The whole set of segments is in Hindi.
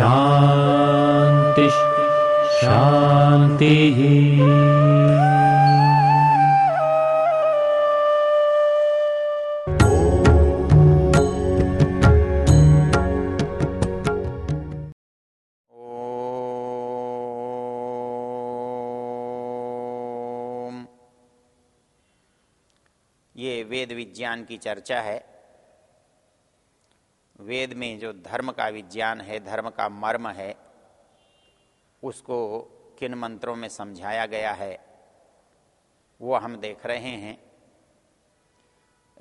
शांति ओम ये वेद विज्ञान की चर्चा है। वेद में जो धर्म का विज्ञान है, धर्म का मर्म है, उसको किन मंत्रों में समझाया गया है, वो हम देख रहे हैं।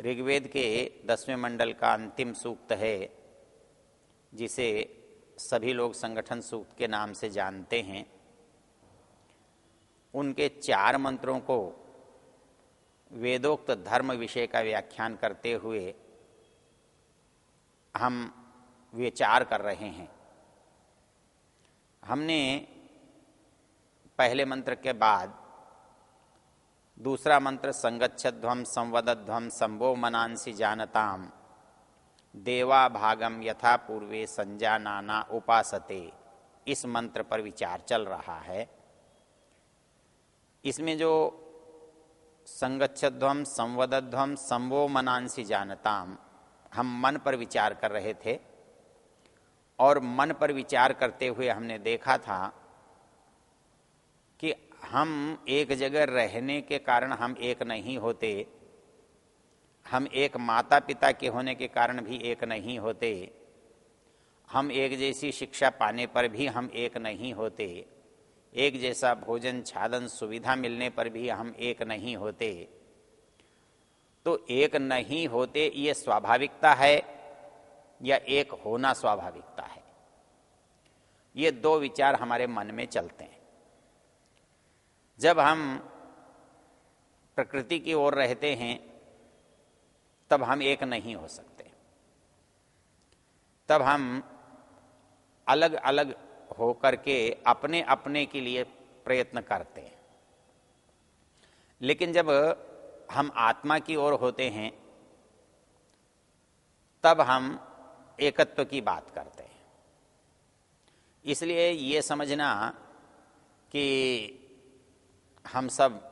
ऋग्वेद के दसवें मंडल का अंतिम सूक्त है, जिसे सभी लोग संगठन सूक्त के नाम से जानते हैं। उनके चार मंत्रों को वेदोक्त धर्म विषय का व्याख्यान करते हुए हम विचार कर रहे हैं। हमने पहले मंत्र के बाद दूसरा मंत्र संगच्छध्वम संवदध्वम संभो मनांसी जानताम। देवा भागम यथा पूर्वे संजानाना उपासते। इस मंत्र पर विचार चल रहा है। इसमें जो संगच्छध्वम संवदध्वम संभो मनांसी जानताम हम मन पर विचार कर रहे थे और मन पर विचार करते हुए हमने देखा था कि हम एक जगह रहने के कारण हम एक नहीं होते, हम एक माता पिता के होने के कारण भी एक नहीं होते, हम एक जैसी शिक्षा पाने पर भी हम एक नहीं होते, एक जैसा भोजन छादन सुविधा मिलने पर भी हम एक नहीं होते। तो एक नहीं होते, ये स्वाभाविकता है या एक होना स्वाभाविकता है? ये दो विचार हमारे मन में चलते हैं। जब हम प्रकृति की ओर रहते हैं, तब हम एक नहीं हो सकते। तब हम अलग अलग होकर के अपने अपने के लिए प्रयत्न करते हैं। लेकिन जब हम आत्मा की ओर होते हैं, तब हम एकत्व की बात करते हैं। इसलिए ये समझना कि हम सब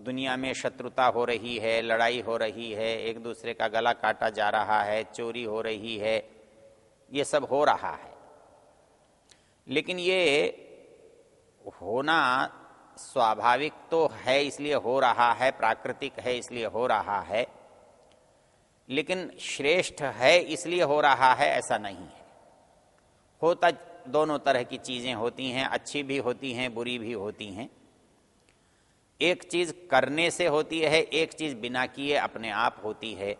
दुनिया में शत्रुता हो रही है, लड़ाई हो रही है, एक दूसरे का गला काटा जा रहा है, चोरी हो रही है, ये सब हो रहा है। लेकिन ये होना स्वाभाविक तो है इसलिए हो रहा है, प्राकृतिक है इसलिए हो रहा है, लेकिन श्रेष्ठ है इसलिए हो रहा है ऐसा नहीं है। होता दोनों तरह की चीज़ें होती हैं, अच्छी भी होती हैं, बुरी भी होती हैं। एक चीज़ करने से होती है, एक चीज़ बिना किए अपने आप होती है।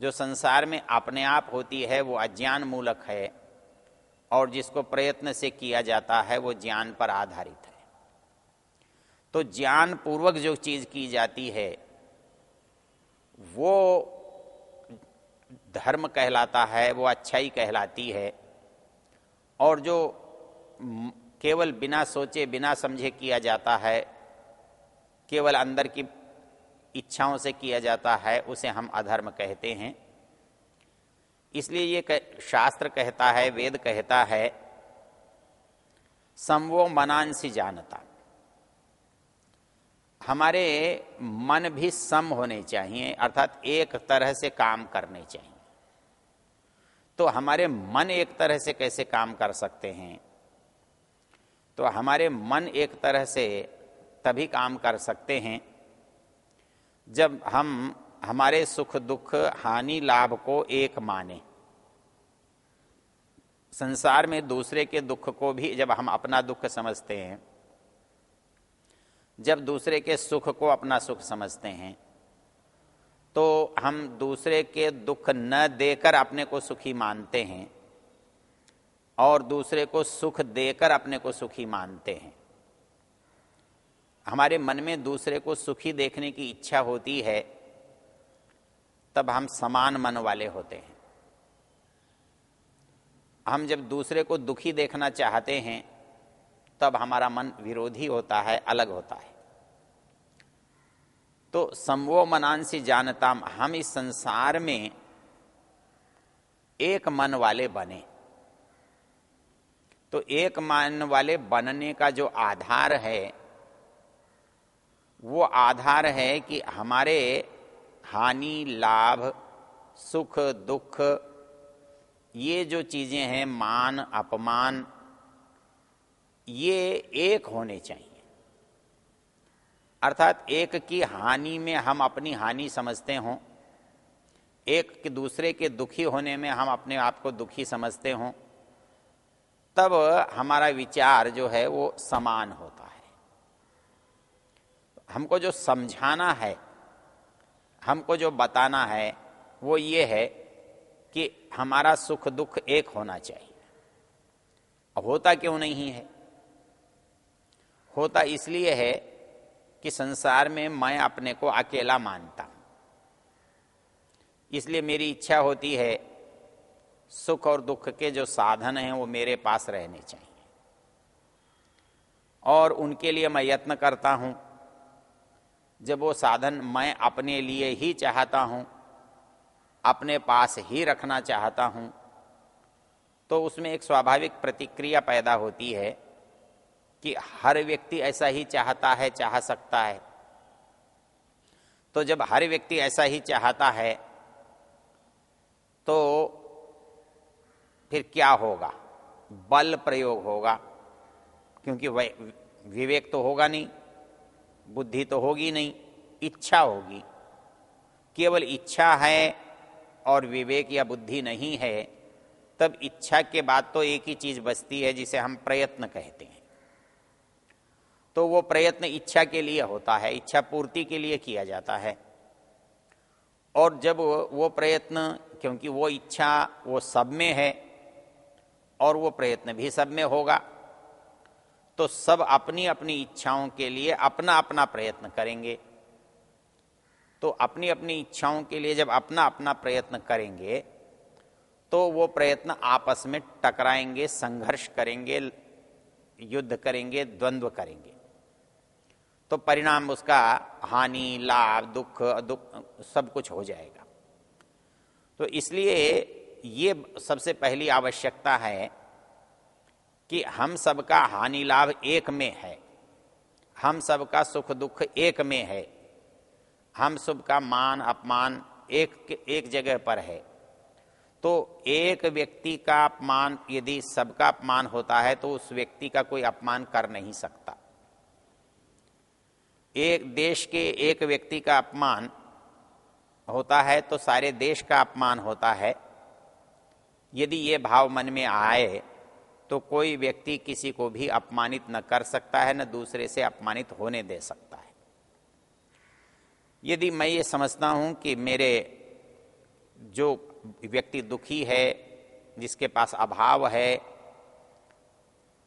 जो संसार में अपने आप होती है, वो अज्ञान मूलक है, और जिसको प्रयत्न से किया जाता है, वो ज्ञान पर आधारित है। तो ज्ञान पूर्वक जो चीज़ की जाती है वो धर्म कहलाता है वो अच्छाई कहलाती है। और जो केवल बिना सोचे बिना समझे किया जाता है केवल अंदर की इच्छाओं से किया जाता है उसे हम अधर्म कहते हैं। इसलिए ये कह, शास्त्र कहता है वेद कहता है समवो मनांसी जानता हमारे मन भी सम होने चाहिए, अर्थात एक तरह से काम करने चाहिए। तो हमारे मन एक तरह से कैसे काम कर सकते हैं? तो हमारे मन एक तरह से तभी काम कर सकते हैं, जब हम हमारे सुख दुख, हानि, लाभ को एक माने। संसार में दूसरे के दुख को भी जब हम अपना दुख समझते हैं जब दूसरे के सुख को अपना सुख समझते हैं तो हम दूसरे के दुख न देकर अपने को सुखी मानते हैं और दूसरे को सुख देकर अपने को सुखी मानते हैं। हमारे मन में दूसरे को सुखी देखने की इच्छा होती है, तब हम समान मन वाले होते हैं। हम जब दूसरे को दुखी देखना चाहते हैं तब हमारा मन विरोधी होता है, अलग होता है। तो समवो मनांसी जानता हम इस संसार में एक मन वाले बने। तो एक मन वाले बनने का जो आधार है, वो आधार है कि हमारे हानि, लाभ, सुख, दुख, ये जो चीज़ें हैं, मान, अपमान ये एक होने चाहिए। अर्थात एक की हानि में हम अपनी हानि समझते हों, एक के दूसरे के दुखी होने में हम अपने आप को दुखी समझते हों, तब हमारा विचार जो है वो समान होता है। हमको जो समझाना है, हमको जो बताना है, वो ये है कि हमारा सुख दुख एक होना चाहिए। होता क्यों नहीं है? होता इसलिए है कि संसार में मैं अपने को अकेला मानता हूँ। इसलिए मेरी इच्छा होती है, सुख और दुख के जो साधन हैं वो मेरे पास रहने चाहिए। और उनके लिए मैं यत्न करता हूँ, जब वो साधन मैं अपने लिए ही चाहता हूँ, अपने पास ही रखना चाहता हूँ तो उसमें एक स्वाभाविक प्रतिक्रिया पैदा होती है कि हर व्यक्ति ऐसा ही चाहता है, चाह सकता है। तो जब हर व्यक्ति ऐसा ही चाहता है तो फिर क्या होगा? बल प्रयोग होगा, क्योंकि विवेक तो होगा नहीं, बुद्धि तो होगी नहीं, इच्छा होगी। केवल इच्छा है और विवेक या बुद्धि नहीं है, तब इच्छा के बाद तो एक ही चीज़ बचती है जिसे हम प्रयत्न कहते हैं। तो वो प्रयत्न इच्छा के लिए होता है, इच्छा पूर्ति के लिए किया जाता है। और जब वो प्रयत्न, क्योंकि वो इच्छा वो सब में है, और वो प्रयत्न भी सब में होगा तो सब अपनी अपनी इच्छाओं के लिए अपना अपना प्रयत्न करेंगे। तो अपनी अपनी इच्छाओं के लिए जब अपना अपना प्रयत्न करेंगे तो वो प्रयत्न आपस में टकराएँगे, संघर्ष करेंगे, युद्ध करेंगे, द्वंद्व करेंगे। तो परिणाम उसका हानि, लाभ, दुख दुख, सब कुछ हो जाएगा। तो इसलिए ये सबसे पहली आवश्यकता है कि हम सबका हानि, लाभ एक में है। हम सबका सुख, दुख एक में है। हम सबका मान, अपमान एक एक जगह पर है। तो एक व्यक्ति का अपमान, यदि सबका अपमान होता है तो उस व्यक्ति का कोई अपमान कर नहीं सकता। एक देश के एक व्यक्ति का अपमान होता है तो सारे देश का अपमान होता है। यदि ये भाव मन में आए तो कोई व्यक्ति किसी को भी अपमानित न कर सकता है, न दूसरे से अपमानित होने दे सकता है। यदि मैं ये समझता हूँ कि मेरे जो व्यक्ति दुखी है, जिसके पास अभाव है,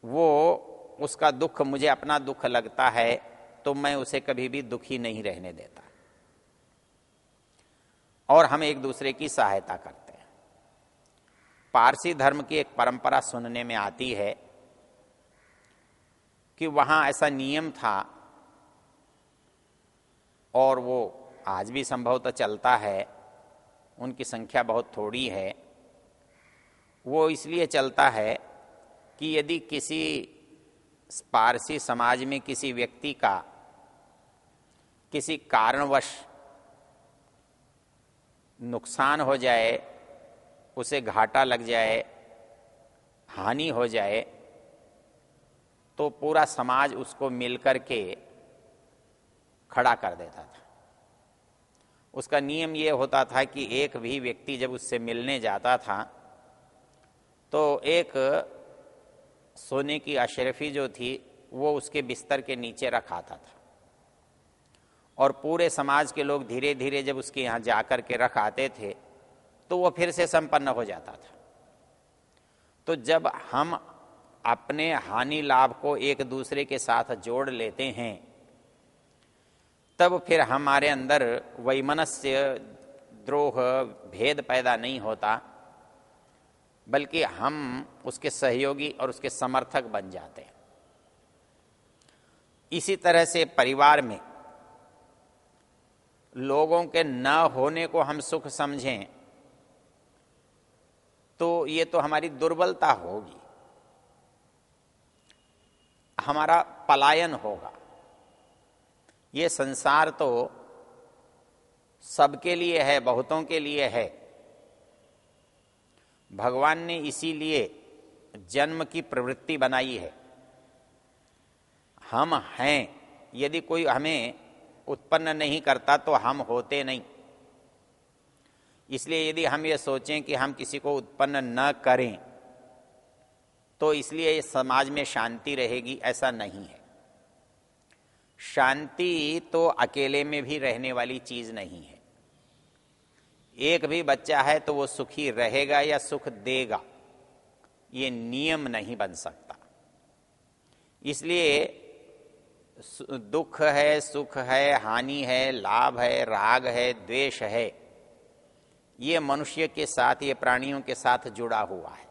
वो उसका दुख, मुझे अपना दुख लगता है तो मैं उसे कभी भी दुखी नहीं रहने देता। और हम एक दूसरे की सहायता करते हैं। पारसी धर्म की एक परंपरा सुनने में आती है कि वहाँ ऐसा नियम था और वो आज भी संभवतः चलता है, उनकी संख्या बहुत थोड़ी है। वो इसलिए चलता है कि यदि किसी पारसी समाज में किसी व्यक्ति का किसी कारणवश नुकसान हो जाए, उसे घाटा लग जाए, हानि हो जाए तो पूरा समाज उसको मिलकर के खड़ा कर देता था। उसका नियम ये होता था कि एक भी व्यक्ति जब उससे मिलने जाता था तो एक सोने की अशरफी जो थी, वो उसके बिस्तर के नीचे रखाता था। और पूरे समाज के लोग धीरे धीरे जब उसके यहाँ जाकर के रख आते थे तो वो फिर से संपन्न हो जाता था। तो जब हम अपने हानि लाभ को एक दूसरे के साथ जोड़ लेते हैं, तब फिर हमारे अंदर वैमनस्य, द्रोह, भेद पैदा नहीं होता, बल्कि हम उसके सहयोगी और उसके समर्थक बन जाते हैं। इसी तरह से परिवार में लोगों के न होने को हम सुख समझें तो ये तो हमारी दुर्बलता होगी। हमारा पलायन होगा। ये संसार तो सबके लिए है, बहुतों के लिए है। भगवान ने इसीलिए जन्म की प्रवृत्ति बनाई है। हम हैं, यदि कोई हमें उत्पन्न नहीं करता तो हम होते नहीं। इसलिए यदि हम ये सोचें कि हम किसी को उत्पन्न न करें तो इसलिए समाज में शांति रहेगी, ऐसा नहीं है। शांति तो अकेले में भी रहने वाली चीज़ नहीं है। एक भी बच्चा है तो वो सुखी रहेगा या सुख देगा, ये नियम नहीं बन सकता। इसलिए दुख है, सुख है, हानि है, लाभ है, राग है, द्वेष है, ये मनुष्य के साथ, ये प्राणियों के साथ जुड़ा हुआ है।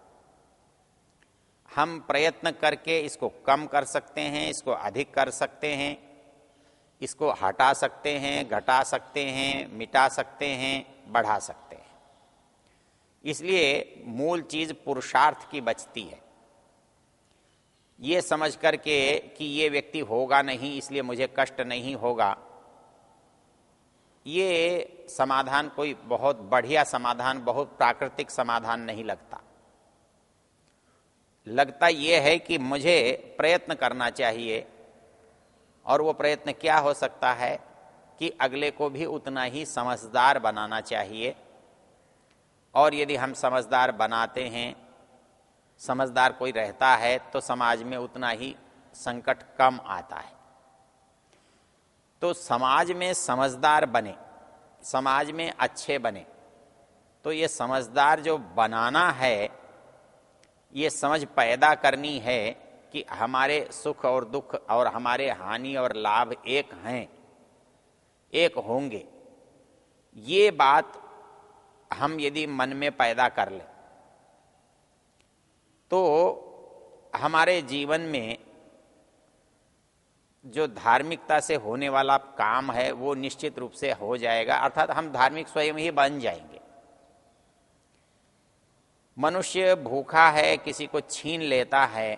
हम प्रयत्न करके इसको कम कर सकते हैं, इसको अधिक कर सकते हैं, इसको हटा सकते हैं, घटा सकते हैं, मिटा सकते हैं, बढ़ा सकते हैं। इसलिए मूल चीज़ पुरुषार्थ की बचती है। ये समझ करके कि ये व्यक्ति होगा नहीं, इसलिए मुझे कष्ट नहीं होगा, ये समाधान कोई बहुत बढ़िया समाधान, बहुत प्राकृतिक समाधान नहीं लगता। लगता यह है कि मुझे प्रयत्न करना चाहिए, और वो प्रयत्न क्या हो सकता है कि अगले को भी उतना ही समझदार बनाना चाहिए, और यदि हम समझदार बनाते हैं समझदार कोई रहता है तो समाज में उतना ही संकट कम आता है। तो समाज में समझदार बने, समाज में अच्छे बने तो ये समझदार जो बनाना है, ये समझ पैदा करनी है कि हमारे सुख और दुख और हमारे हानि और लाभ एक हैं, एक होंगे। ये बात हम यदि मन में पैदा कर लें तो हमारे जीवन में जो धार्मिकता से होने वाला काम है, वो निश्चित रूप से हो जाएगा। अर्थात हम धार्मिक स्वयं ही बन जाएँगे। मनुष्य भूखा है, किसी को छीन लेता है,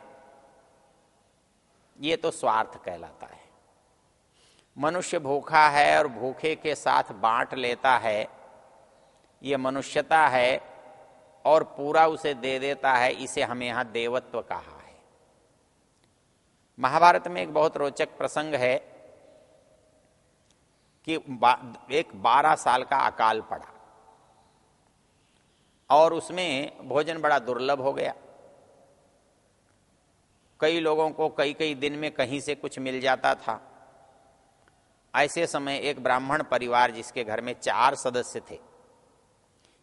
ये तो स्वार्थ कहलाता है। मनुष्य भूखा है और भूखे के साथ बांट लेता है, ये मनुष्यता है और पूरा उसे दे देता है, इसे हमें यहाँ देवत्व कहा है। महाभारत में एक बहुत रोचक प्रसंग है कि एक बारह साल का अकाल पड़ा और उसमें भोजन बड़ा दुर्लभ हो गया। कई लोगों को कई कई दिन में कहीं से कुछ मिल जाता था। ऐसे समय एक ब्राह्मण परिवार जिसके घर में चार सदस्य थे।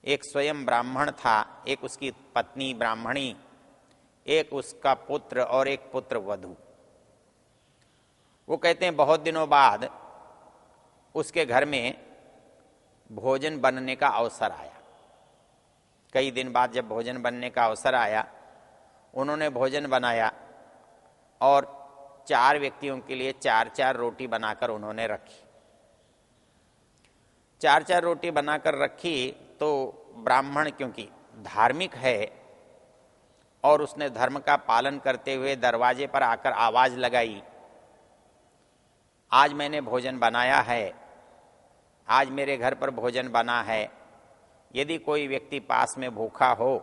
एक स्वयं ब्राह्मण था, एक उसकी पत्नी ब्राह्मणी, एक उसका पुत्र और एक पुत्र वधु। वो कहते हैं, बहुत दिनों बाद उसके घर में भोजन बनने का अवसर आया। कई दिन बाद जब भोजन बनने का अवसर आया, उन्होंने भोजन बनाया और चार व्यक्तियों के लिए चार चार रोटी बनाकर उन्होंने रखी। चार चार रोटी बनाकर रखी तो ब्राह्मण क्योंकि धार्मिक है और उसने धर्म का पालन करते हुए दरवाजे पर आकर आवाज़ लगाई, आज मैंने भोजन बनाया है, आज मेरे घर पर भोजन बना है, यदि कोई व्यक्ति पास में भूखा हो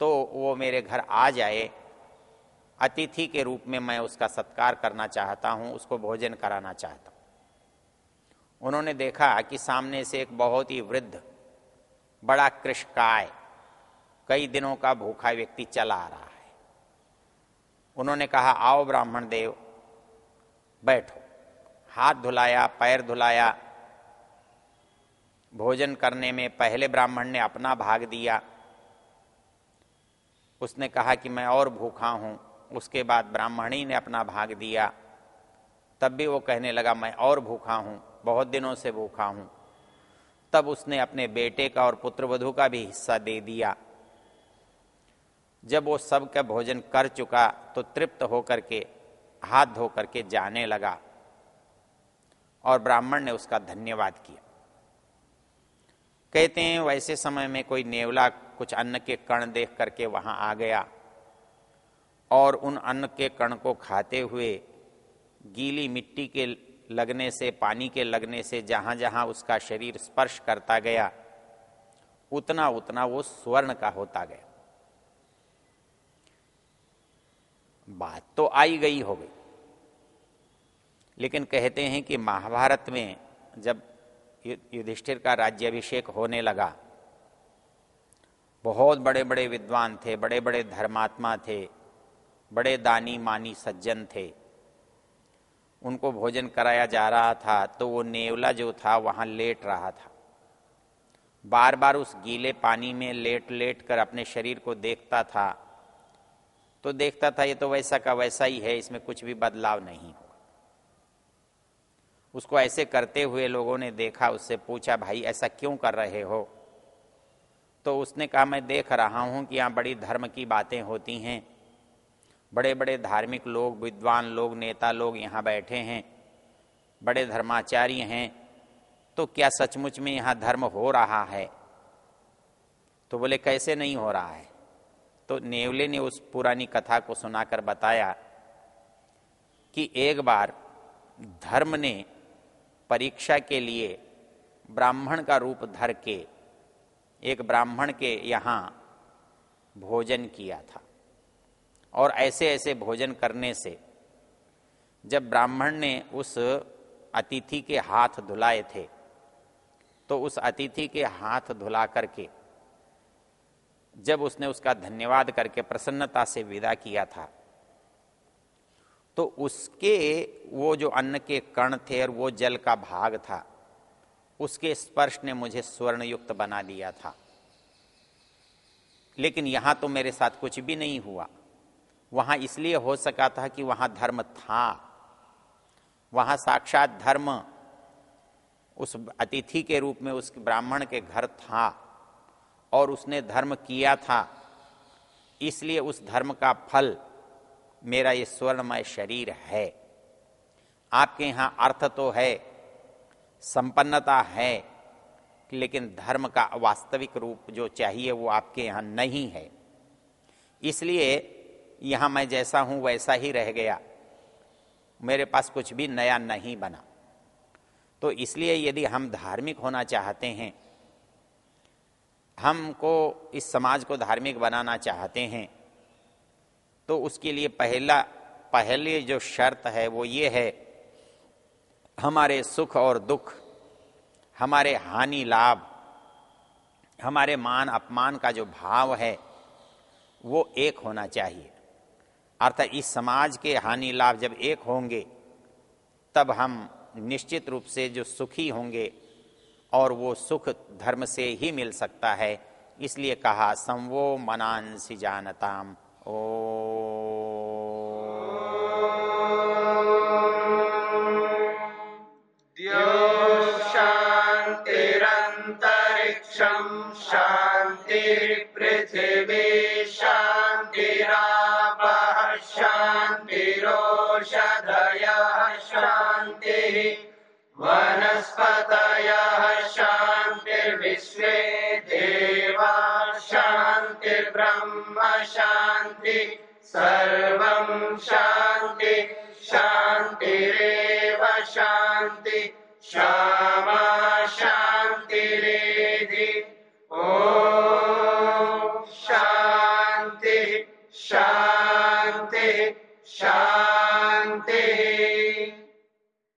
तो वो मेरे घर आ जाए, अतिथि के रूप में मैं उसका सत्कार करना चाहता हूँ, उसको भोजन कराना चाहता हूँ। उन्होंने देखा कि सामने से एक बहुत ही वृद्ध बड़ा कृषकाय कई दिनों का भूखा व्यक्ति चला आ रहा है। उन्होंने कहा, आओ ब्राह्मण देव, बैठो। हाथ धुलाया, पैर धुलाया। भोजन करने में पहले ब्राह्मण ने अपना भाग दिया। उसने कहा कि मैं और भूखा हूँ। उसके बाद ब्राह्मणी ने अपना भाग दिया। तब भी वो कहने लगा, मैं और भूखा हूँ, बहुत दिनों से भूखा हूँ। तब उसने अपने बेटे का और पुत्रवधु का भी हिस्सा दे दिया। जब वो सब का भोजन कर चुका तो तृप्त होकर के, हाथ धो करके जाने लगा और ब्राह्मण ने उसका धन्यवाद किया। कहते हैं, वैसे समय में कोई नेवला कुछ अन्न के कण देख करके वहाँ आ गया और उन अन्न के कण को खाते हुए गीली मिट्टी के लगने से, पानी के लगने से जहाँ जहाँ उसका शरीर स्पर्श करता गया उतना उतना वो स्वर्ण का होता गया। बात तो आई गई हो गई। लेकिन कहते हैं कि महाभारत में जब युधिष्ठिर का राज्याभिषेक होने लगा, बहुत बड़े बड़े विद्वान थे बड़े बड़े धर्मात्मा थे, बड़े दानी मानी सज्जन थे उनको भोजन कराया जा रहा था तो वो नेवला जो था, वहाँ लेट रहा था। बार बार उस गीले पानी में लेट लेट कर अपने शरीर को देखता था। तो देखता था, ये तो वैसा का वैसा ही है, इसमें कुछ भी बदलाव नहीं होगा। उसको ऐसे करते हुए लोगों ने देखा, उससे पूछा, भाई, ऐसा क्यों कर रहे हो? तो उसने कहा, मैं देख रहा हूँ कि यहाँ बड़ी धर्म की बातें होती हैं बड़े बड़े धार्मिक लोग, विद्वान लोग, नेता लोग यहाँ बैठे हैं, बड़े धर्माचार्य हैं तो क्या सचमुच में यहाँ धर्म हो रहा है? तो बोले, कैसे नहीं हो रहा है? तो नेवले ने उस पुरानी कथा को सुनाकर बताया कि एक बार धर्म ने परीक्षा के लिए ब्राह्मण का रूप धर के, एक ब्राह्मण के यहाँ भोजन किया था। और ऐसे ऐसे भोजन करने से जब ब्राह्मण ने उस अतिथि के हाथ धुलाए थे तो उस अतिथि के हाथ धुला करके जब उसने उसका धन्यवाद करके प्रसन्नता से विदा किया था तो उसके वो जो अन्न के कण थे और वो जल का भाग था, उसके स्पर्श ने मुझे स्वर्ण युक्त बना दिया था। लेकिन यहाँ तो मेरे साथ कुछ भी नहीं हुआ। वहाँ इसलिए हो सका था कि वहाँ धर्म था। वहाँ साक्षात धर्म उस अतिथि के रूप में उस ब्राह्मण के घर था और उसने धर्म किया था। इसलिए उस धर्म का फल मेरा ये स्वर्णमय शरीर है। आपके यहाँ अर्थ तो है, संपन्नता है, लेकिन धर्म का वास्तविक रूप जो चाहिए वो आपके यहाँ नहीं है। इसलिए यहाँ मैं जैसा हूँ वैसा ही रह गया। मेरे पास कुछ भी नया नहीं बना। तो इसलिए यदि हम धार्मिक होना चाहते हैं, हमको इस समाज को धार्मिक बनाना चाहते हैं तो उसके लिए पहला, पहले जो शर्त है वो ये है, हमारे सुख और दुख, हमारे हानि लाभ, हमारे मान अपमान का जो भाव है, वो एक होना चाहिए। अर्थात इस समाज के हानि लाभ जब एक होंगे, तब हम निश्चित रूप से जो सुखी होंगे और वो सुख धर्म से ही मिल सकता है। इसलिए कहा, संवो मनांसी जानताम। ओ शान्ति शांति शान्ति शान्तिरेव शान्ति क्षमा शान्तिरेधि ॐ शांति शांति शान्ति